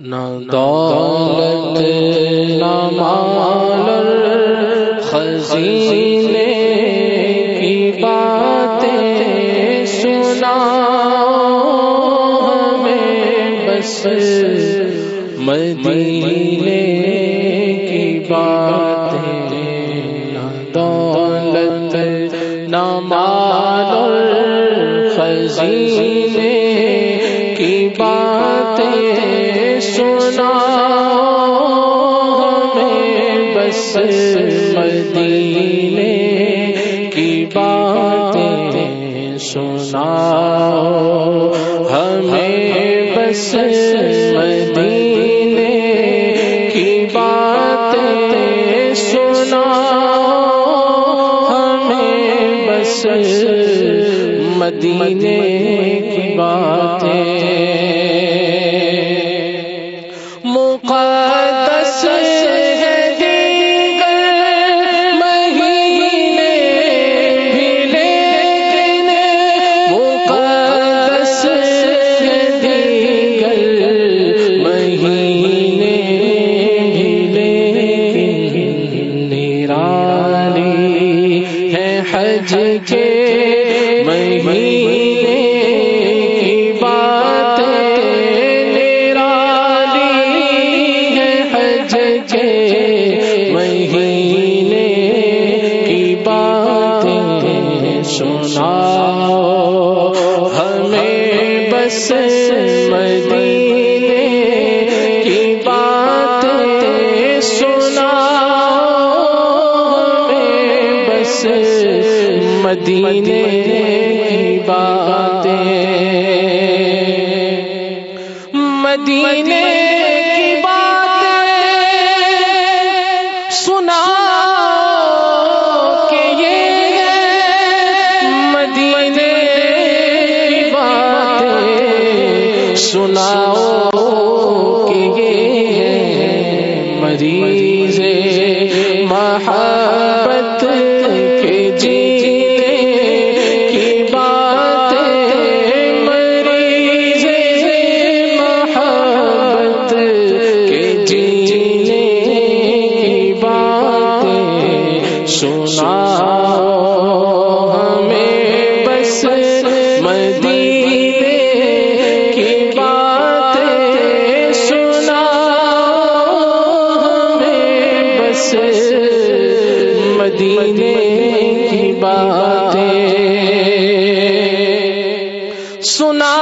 نہ دولت، نہ مال، خزینے کی باتیں سنا۔ ہمیں بس مدینے کی باتیں۔ نہ دولت، نہ مال، خزینے کی بات باتیں سنا ہمیں بس مدینے کی باتیں سنا ہمیں بس مدینے کی باتیں سنا ہمیں بس مدینے کی باتیں نرالی ہے حج کے مہینے مدینے کی باتیں سنا بس مدینے کی باتیں۔ مدینے سناؤ کہ یہ ہے مریض محبت سنا